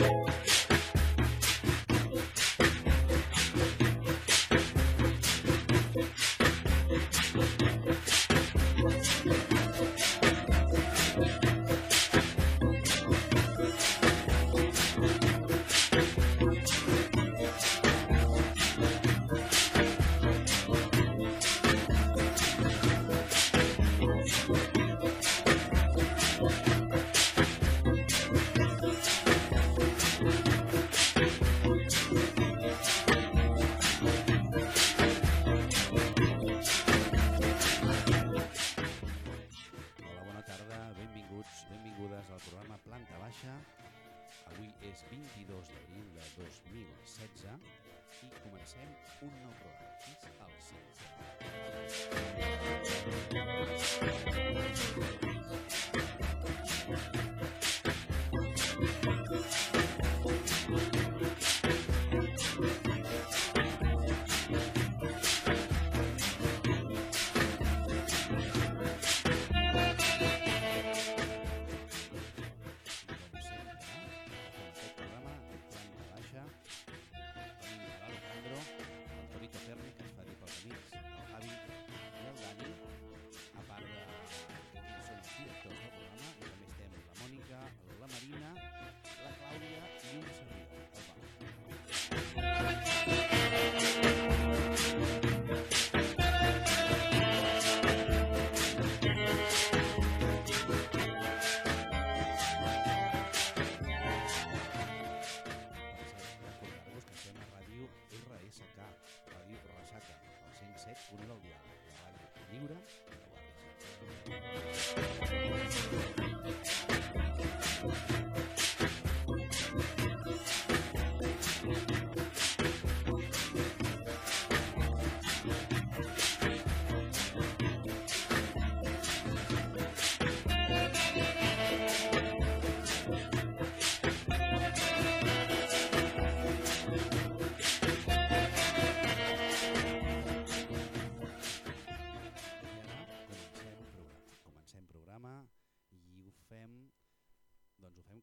you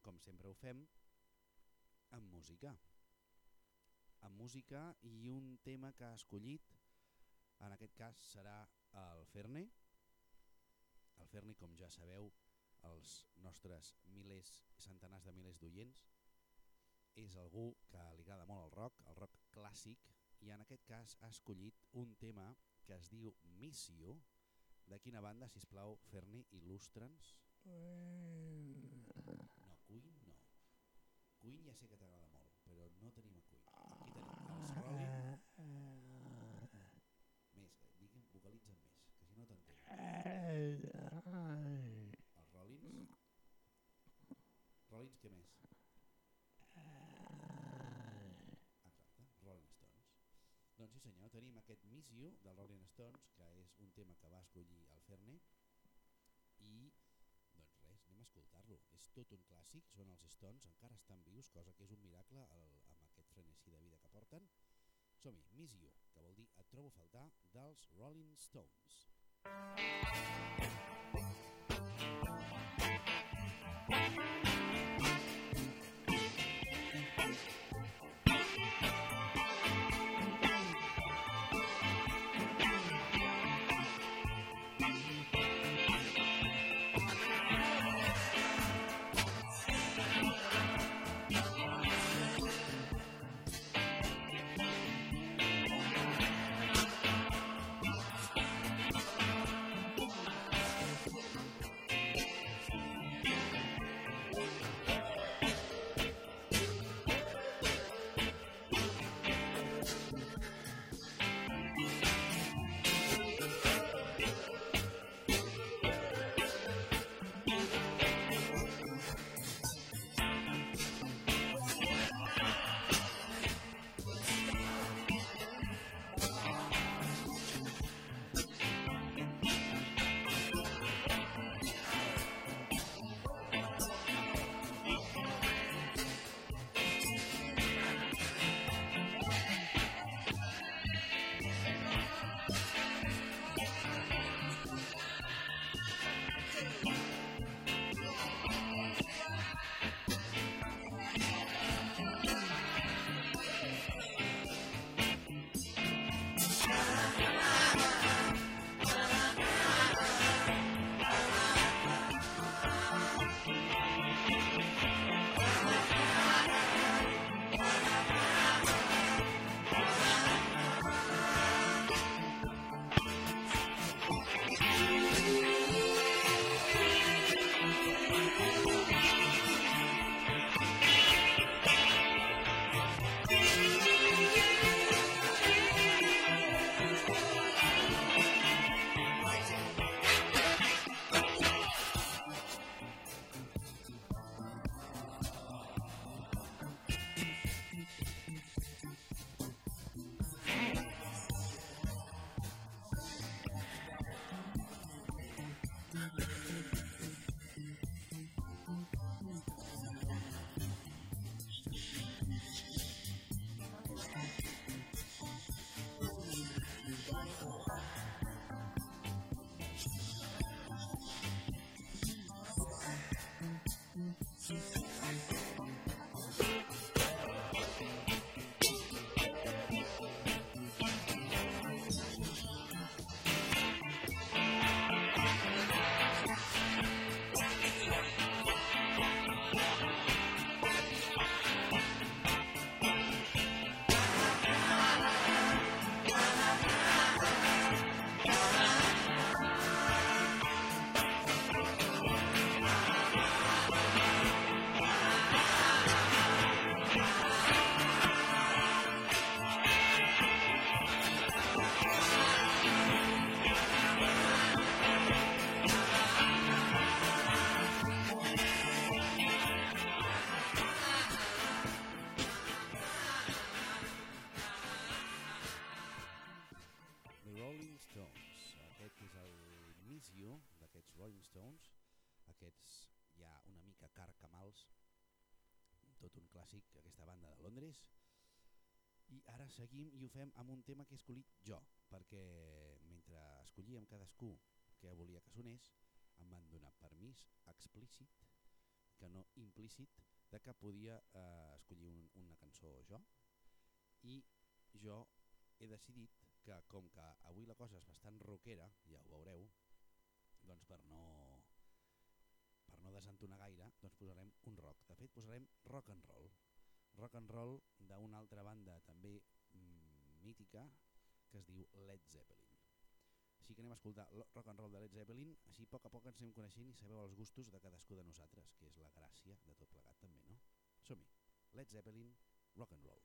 com sempre ho fem, amb música. Amb música i un tema que ha escollit, en aquest cas serà el Ferne. El Ferne, com ja sabeu, els nostres milers, centenars de milers d'oients, és algú que li agrada molt el rock, el rock clàssic, i en aquest cas ha escollit un tema que es diu Missió. De quina banda, si plau, Ferni, il·lustra'ns? No, Queen no. Queen ja sé que t'agrada molt, però no tenim a Queen. Aquí tenim els Rolling. Més, eh, digue'm, vocalitza'n més, que si no t'entenc. Els Rollins? Rollins, què més? Exacte, Rolling Stones. Doncs sí senyor, tenim aquest Miss You dels Rolling Stones, que és un tema que va escollir el Ferne, i doncs res, anem a escoltar-lo. És tot un clàssic, són els Stones, encara estan vius, cosa que és un miracle el, amb aquest frenesí de vida que porten. Som-hi, Miss You, que vol dir Et trobo a faltar, dels Rolling Stones. Thank seguim i ho fem amb un tema que he escollit jo, perquè mentre escollíem cadascú que volia que sonés, em van donar permís explícit, que no implícit, de que podia eh, escollir un, una cançó jo, i jo he decidit que com que avui la cosa és bastant rockera, ja ho veureu, doncs per no, per no desentonar gaire, doncs posarem un rock. De fet, posarem rock and roll. Rock and roll d'una altra banda també mítica que es diu Led Zeppelin. Així que anem a escoltar rock and roll de Led Zeppelin, així a poc a poc ens anem coneixent i sabeu els gustos de cadascú de nosaltres, que és la gràcia de tot plegat també, no? Som-hi, Led Zeppelin, rock and roll.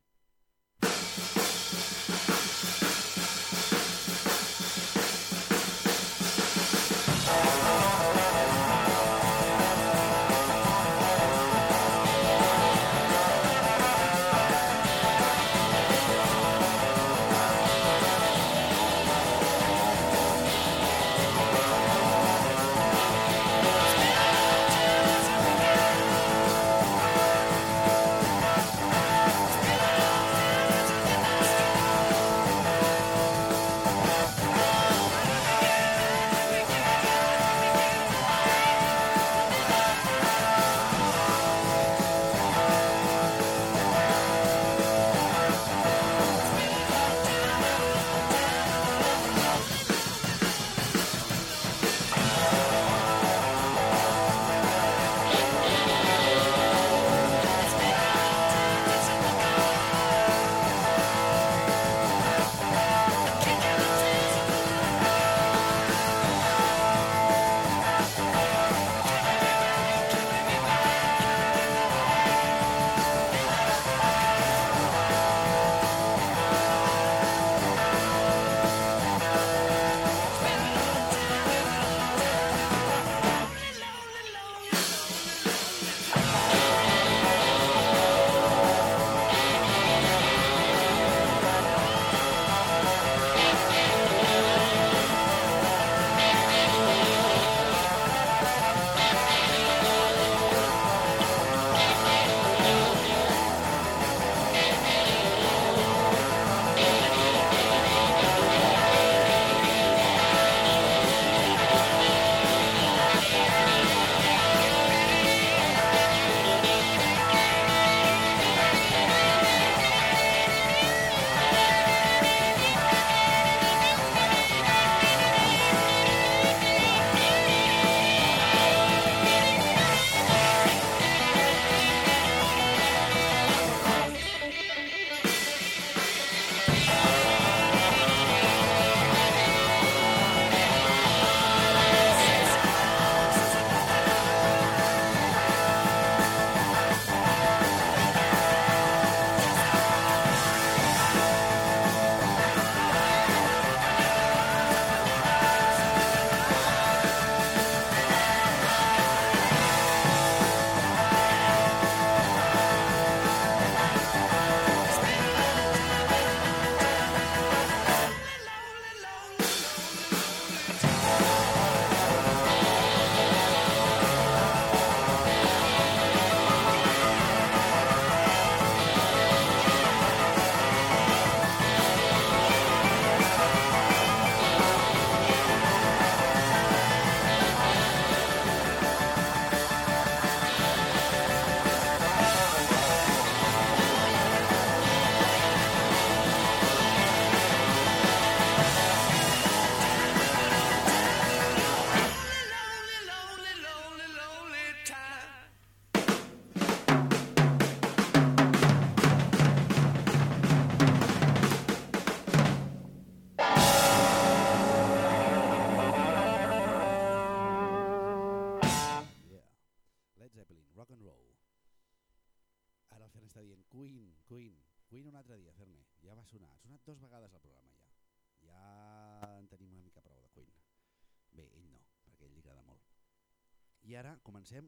Comencem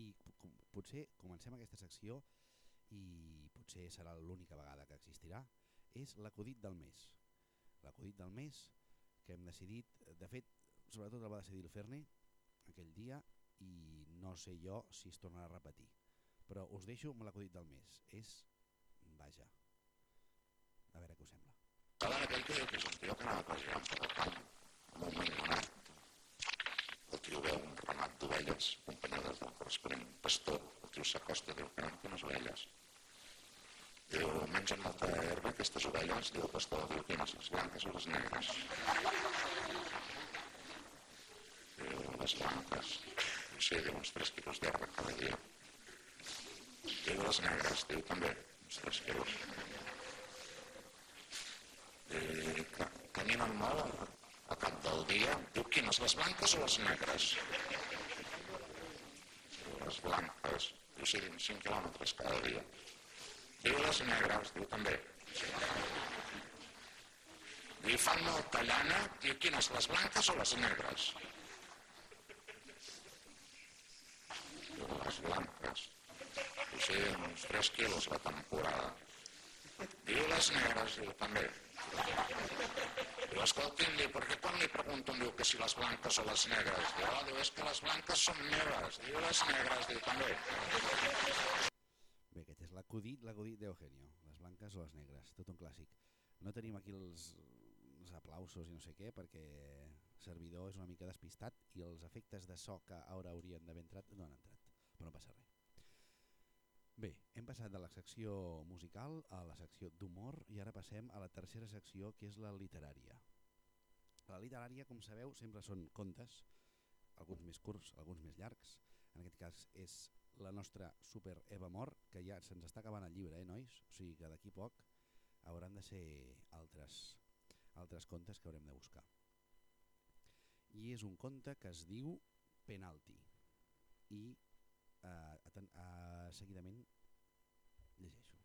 i potser comencem aquesta secció i potser serà l'única vegada que existirà, és l'acudit del mes. L'acudit del mes que hem decidit, de fet, sobretot el va decidir el Ferne aquell dia i no sé jo si es tornarà a repetir. però us deixo amb l'acudit del mes. És, vaja, a veure què us sembla. Cada que que és un tio que anava pasejant per el camp, amb un mangonat. El tio veu un ramat d'ovelles acompanyades del corresponent pastor. El tio s'acosta i diu, caram, que unes ovelles. Diu, mengen molta herba aquestes ovelles? Diu el pastor, diu, quines, les blanques o les negres? Diu, les blanques. No sé, diu, uns 3 quilos d'herba cada dia. Diu, les negres, diu, també, uns 3 quilos. Que caminen molt a cap del dia. Diu, quines, les blanques o les negres? Les. Diu, sí, 5 quilòmetres cada dia. Diu les negres, diu també. Diu, fan molta llana, diu, quines, les blanques o les negres? Diu, les blanques. Sí, uns 3 quilos la temporada. Diu, les negres, diu, també. Diu, escolti'm, diu, perquè quan li pregunto, diu, que si les blanques o les negres? Diu, oh, diu, és que les blanques són meves. Diu, les negres, diu, també. Bé, aquest és l'acudit, l'acudit d'Eugenio, les blanques o les negres, tot un clàssic. No tenim aquí els, els aplausos i no sé què, perquè servidor és una mica despistat i els efectes de so que ara haurien d'haver entrat no han entrat, però no passa res. Bé, hem passat de la secció musical a la secció d'humor i ara passem a la tercera secció que és la literària. La literària, com sabeu, sempre són contes, alguns més curts, alguns més llargs. En aquest cas és la nostra super Eva Mor, que ja se'ns està acabant el llibre, eh, nois? O sigui que d'aquí poc hauran de ser altres, altres contes que haurem de buscar. I és un conte que es diu Penalti. I eh, eh, seguidament llegeixo.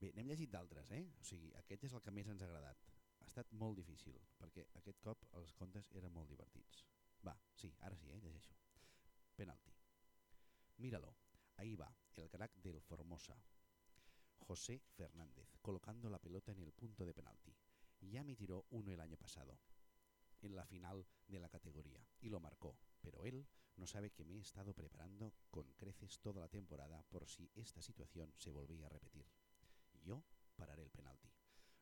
Bé, n'hem llegit d'altres, eh? O sigui, aquest és el que més ens ha agradat. Ha estat molt difícil, perquè aquest cop els contes eren molt divertits. Va, sí, ara sí, eh? llegeixo. Penalti. Míralo, ahí va, el crack del Formosa. José Fernández, colocando la pelota en el punto de penalti. Ya me tiró uno el año pasado, en la final de la categoría, y lo marcó, pero él no sabe que me he estado preparando con creces toda la temporada por si esta situación se volvía a repetir. Yo pararé el penalti.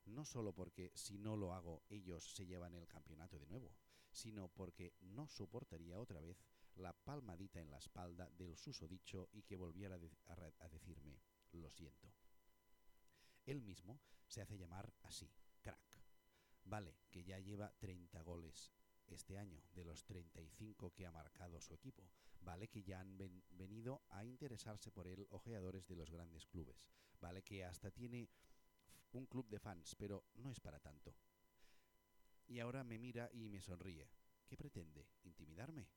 No solo porque si no lo hago ellos se llevan el campeonato de nuevo, sino porque no soportaría otra vez la palmadita en la espalda del susodicho y que volviera a, decirme, lo siento. Él mismo se hace llamar así. Vale, que ya lleva 30 goles este año, de los 35 que ha marcado su equipo. Vale que ya han ven venido a interesarse por él ojeadores de los grandes clubes. Vale que hasta tiene un club de fans, pero no es para tanto. Y ahora me mira y me sonríe. ¿Qué pretende? ¿Intimidarme?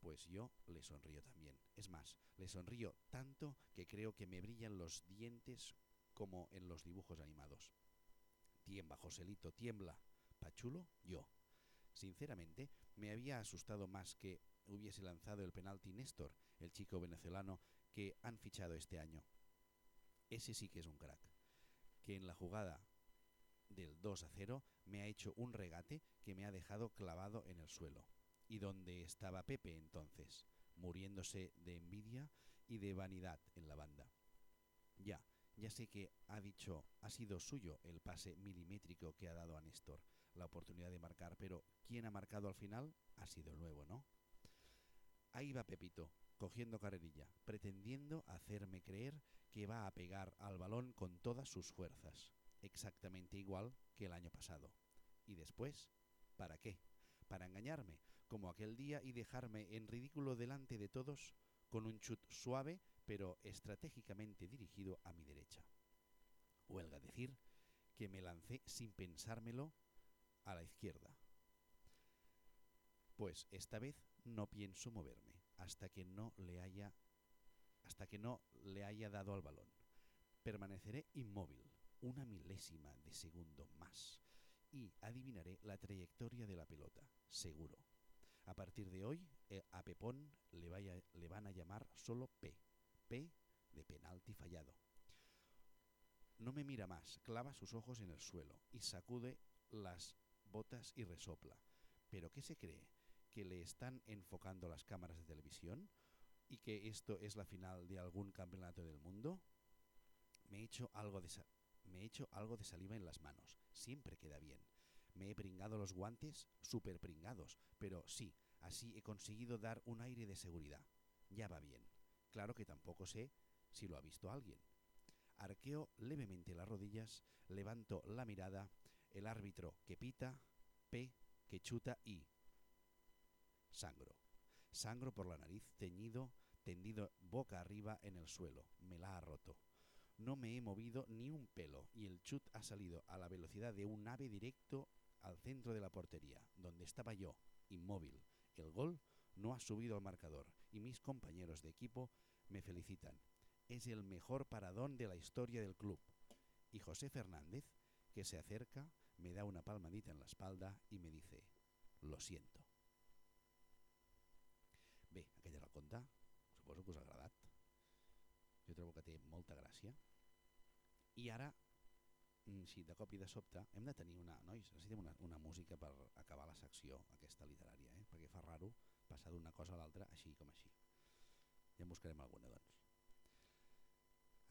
Pues yo le sonrío también. Es más, le sonrío tanto que creo que me brillan los dientes como en los dibujos animados. Tiembla, Joselito, tiembla. Pachulo, yo. Sinceramente, me había asustado más que hubiese lanzado el penalti Néstor, el chico venezolano que han fichado este año. Ese sí que es un crack, que en la jugada del 2 a 0 me ha hecho un regate que me ha dejado clavado en el suelo. ¿Y dónde estaba Pepe entonces? Muriéndose de envidia y de vanidad en la banda. Ya, ya sé que ha dicho, ha sido suyo el pase milimétrico que ha dado a Néstor, la oportunidad de marcar, pero ¿quién ha marcado al final? Ha sido el nuevo, ¿no? Ahí va Pepito, cogiendo carrerilla, pretendiendo hacerme creer que va a pegar al balón con todas sus fuerzas, exactamente igual que el año pasado. Y después, ¿para qué? Para engañarme, como aquel día, y dejarme en ridículo delante de todos con un chut suave pero estratégicamente dirigido a mi derecha. Huelga decir que me lancé sin pensármelo a la izquierda. Pues esta vez no pienso moverme hasta que no le haya hasta que no le haya dado al balón. Permaneceré inmóvil una milésima de segundo más y adivinaré la trayectoria de la pelota, seguro. A partir de hoy, eh, a Pepón le, vaya, le van a llamar solo P. P de penalti fallado. No me mira más, clava sus ojos en el suelo y sacude las botas y resopla. ¿Pero qué se cree? ¿Que le están enfocando las cámaras de televisión? y que esto es la final de algún campeonato del mundo? Me he hecho algo de, me saliva en las manos. Siempre queda bien. Me he pringado los guantes, super pringados, pero sí, así he conseguido dar un aire de seguridad. Ya va bien. Claro que tampoco sé si lo ha visto alguien. Arqueo levemente las rodillas, levanto la mirada, el árbitro que pita, P que chuta y... Sangro. Sangro por la nariz, teñido, tendido boca arriba en el suelo. Me la ha roto. No me he movido ni un pelo y el chut ha salido a la velocidad de un ave directo al centro de la portería, donde estaba yo, inmóvil. El gol no ha subido al marcador y mis compañeros de equipo me felicitan. Es el mejor paradón de la historia del club. Y José Fernández, que se acerca, me da una palmadita en la espalda y me dice, lo siento. Bé, el conte, suposo que us ha agradat. Jo trobo que té molta gràcia. I ara, mm, sí, de cop i de sobte, hem de tenir una... Nois, necessitem una, una música per acabar la secció aquesta literària, eh? perquè fa raro passar d'una cosa a l'altra així com així. Ja en buscarem alguna, doncs.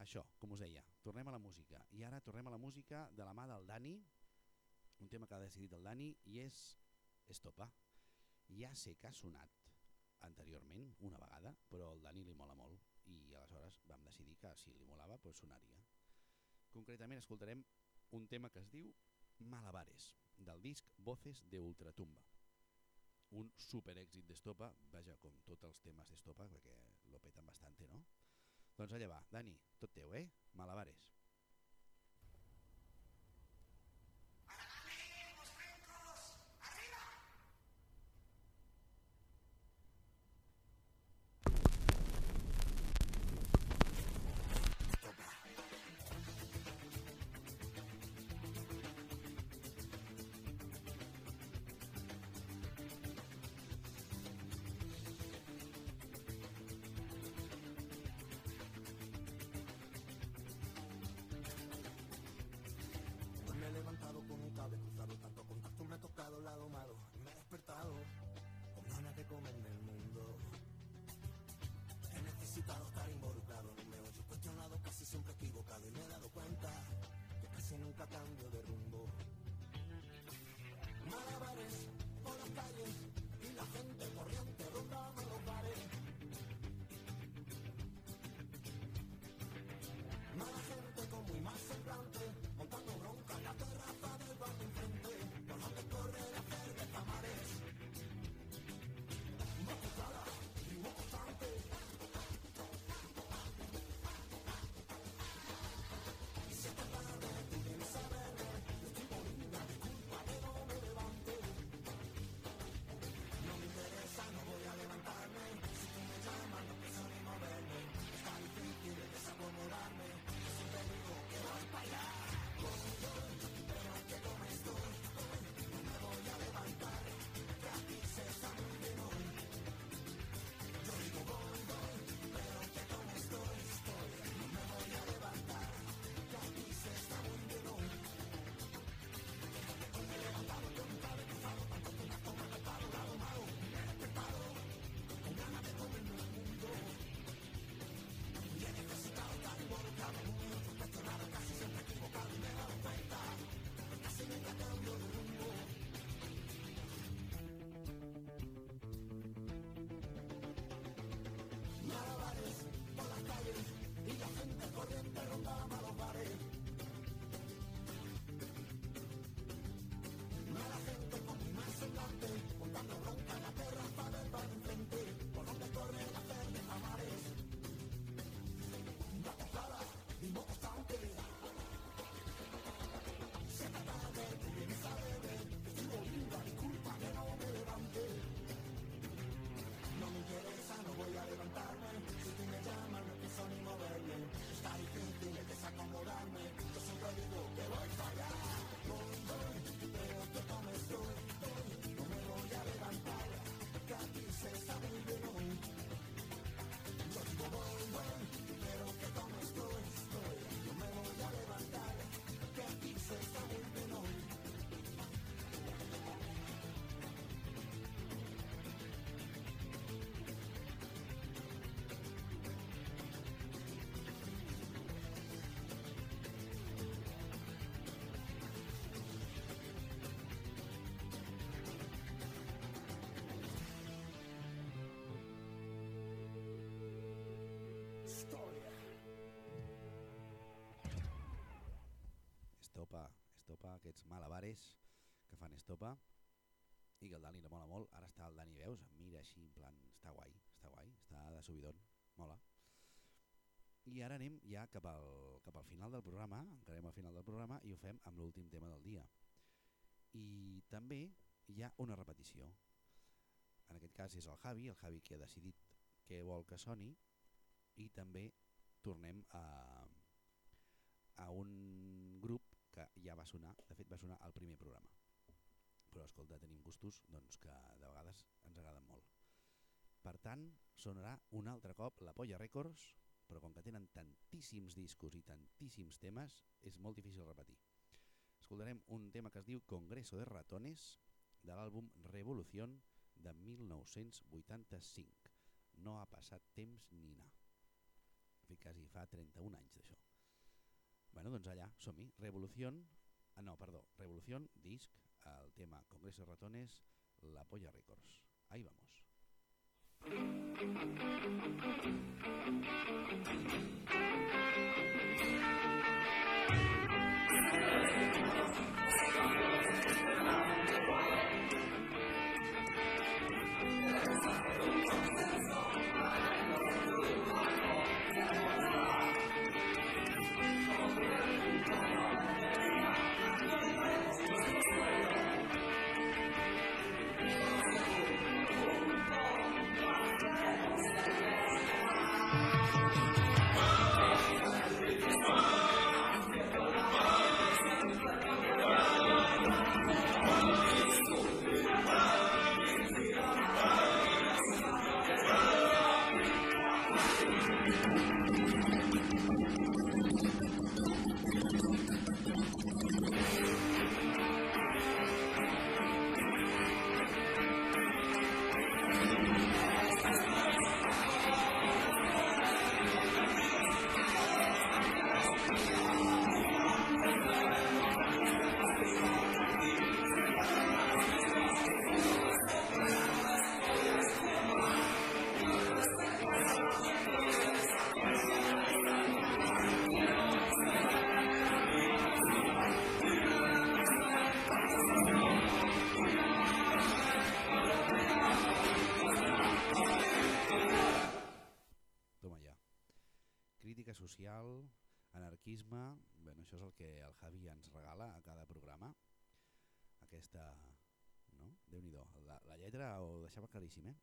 Això, com us deia, tornem a la música. I ara tornem a la música de la mà del Dani, un tema que ha decidit el Dani, i és Estopa. Ja sé que ha sonat anteriorment, una vegada, però el Dani li mola molt i aleshores vam decidir que si li molava pues sonaria. Concretament escoltarem un tema que es diu Malabares, del disc Voces de Ultratumba. Un super èxit d'Estopa, vaja, com tots els temes d'Estopa, perquè lo peten bastante, no? Doncs allà va, Dani, tot teu, eh? Malabares. matando aquests malabares que fan estopa i que el Dani li mola molt. Ara està el Dani, veus? Mira així, en plan, està guai, està guai, està de subidon, mola. I ara anem ja cap al, cap al final del programa, encarem al final del programa i ho fem amb l'últim tema del dia. I també hi ha una repetició. En aquest cas és el Javi, el Javi que ha decidit què vol que soni i també tornem a, a un que ja va sonar, de fet va sonar al primer programa. Però escolta, tenim gustos doncs, que de vegades ens agraden molt. Per tant, sonarà un altre cop la Polla Records, però com que tenen tantíssims discos i tantíssims temes, és molt difícil repetir. Escoltarem un tema que es diu Congreso de Ratones, de l'àlbum Revolución de 1985. No ha passat temps ni na. Quasi fa 31 anys d'això. Bueno, doncs allà, som-hi. Revolución, ah, no, perdó, Revolución, disc, el tema Congreso Ratones, La Polla Records. Ahí vamos. Deixava claríssim, eh?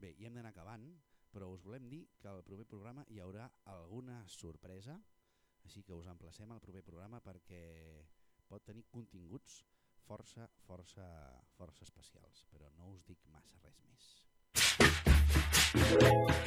Bé, i hem d'anar acabant, però us volem dir que al proper programa hi haurà alguna sorpresa, així que us emplacem al proper programa perquè pot tenir continguts força, força, força especials, però no us dic massa res més. Però